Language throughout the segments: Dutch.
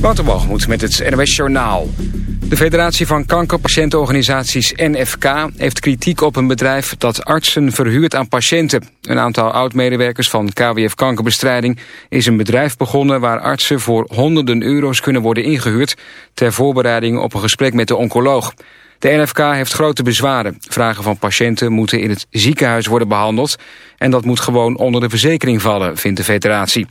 Wouter met het NOS Journaal. De Federatie van Kankerpatiëntenorganisaties NFK heeft kritiek op een bedrijf dat artsen verhuurt aan patiënten. Een aantal oud-medewerkers van KWF Kankerbestrijding is een bedrijf begonnen waar artsen voor honderden euro's kunnen worden ingehuurd ter voorbereiding op een gesprek met de oncoloog. De NFK heeft grote bezwaren. Vragen van patiënten moeten in het ziekenhuis worden behandeld en dat moet gewoon onder de verzekering vallen, vindt de federatie.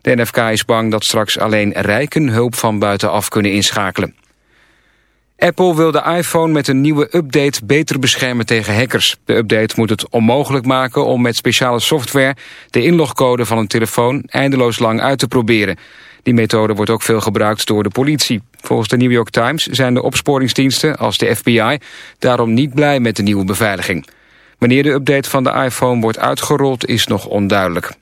De NFK is bang dat straks alleen rijken hulp van buitenaf kunnen inschakelen. Apple wil de iPhone met een nieuwe update beter beschermen tegen hackers. De update moet het onmogelijk maken om met speciale software... de inlogcode van een telefoon eindeloos lang uit te proberen. Die methode wordt ook veel gebruikt door de politie. Volgens de New York Times zijn de opsporingsdiensten als de FBI... daarom niet blij met de nieuwe beveiliging. Wanneer de update van de iPhone wordt uitgerold is nog onduidelijk.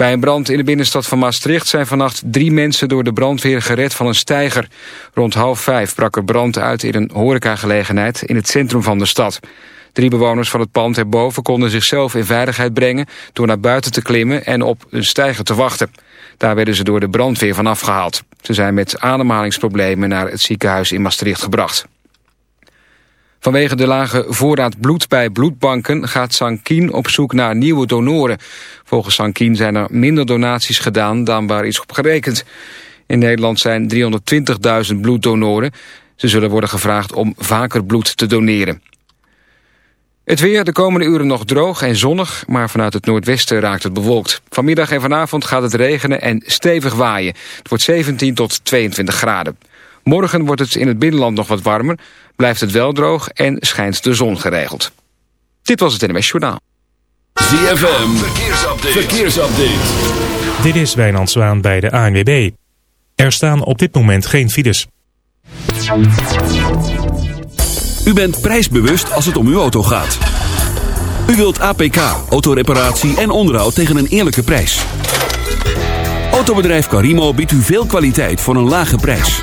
Bij een brand in de binnenstad van Maastricht zijn vannacht drie mensen door de brandweer gered van een steiger. Rond half vijf brak er brand uit in een horecagelegenheid in het centrum van de stad. Drie bewoners van het pand erboven konden zichzelf in veiligheid brengen door naar buiten te klimmen en op een steiger te wachten. Daar werden ze door de brandweer van afgehaald. Ze zijn met ademhalingsproblemen naar het ziekenhuis in Maastricht gebracht. Vanwege de lage voorraad bloed bij bloedbanken gaat Sankin op zoek naar nieuwe donoren. Volgens Sankin zijn er minder donaties gedaan dan waar is op gerekend. In Nederland zijn 320.000 bloeddonoren. Ze zullen worden gevraagd om vaker bloed te doneren. Het weer de komende uren nog droog en zonnig, maar vanuit het noordwesten raakt het bewolkt. Vanmiddag en vanavond gaat het regenen en stevig waaien. Het wordt 17 tot 22 graden. Morgen wordt het in het binnenland nog wat warmer, blijft het wel droog en schijnt de zon geregeld. Dit was het NMS Journaal. ZFM, verkeersupdate. verkeersupdate. Dit is Wijnand Zwaan bij de ANWB. Er staan op dit moment geen files. U bent prijsbewust als het om uw auto gaat. U wilt APK, autoreparatie en onderhoud tegen een eerlijke prijs. Autobedrijf Carimo biedt u veel kwaliteit voor een lage prijs.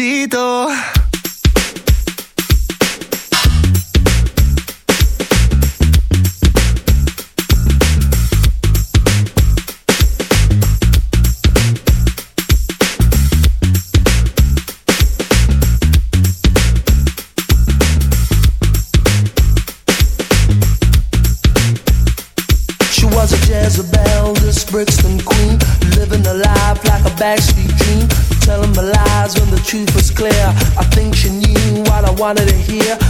necesito. quantity here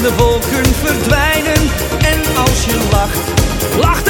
en de wolken verdwijnen. En als je lacht, lacht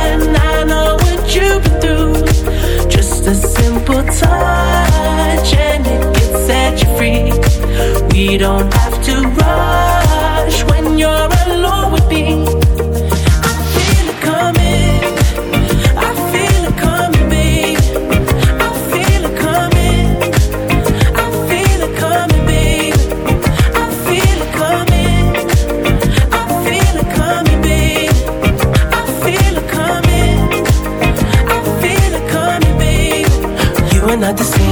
You've been through. Just a simple touch and it you free. We don't have to rush when you're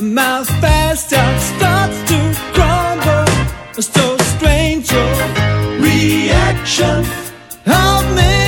My fast out starts to crumble. So strange your reaction of me.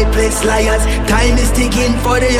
High place, liars. Time is ticking for the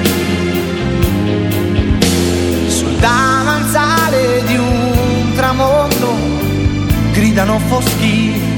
gridano foschi.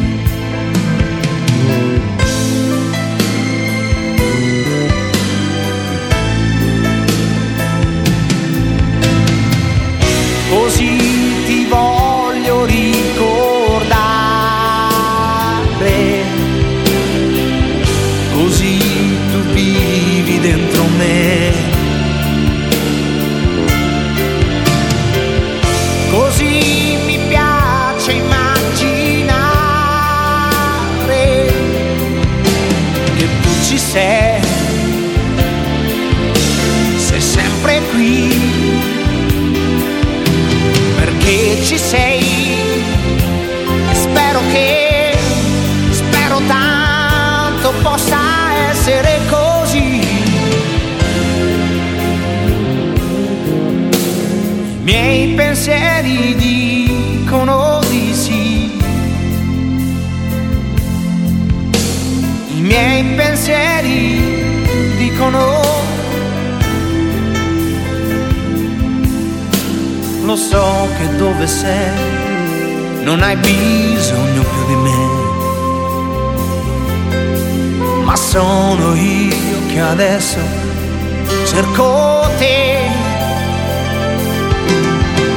Adesso cerco te.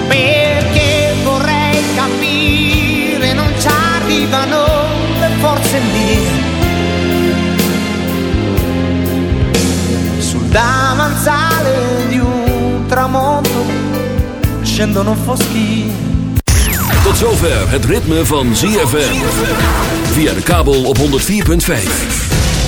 Perché vorrei capire, non ci arrivano le forze mie. Sul davanzale di un tramonto scendono foschi. Tot zover het ritme van ZFM. Via de kabel op 104.5.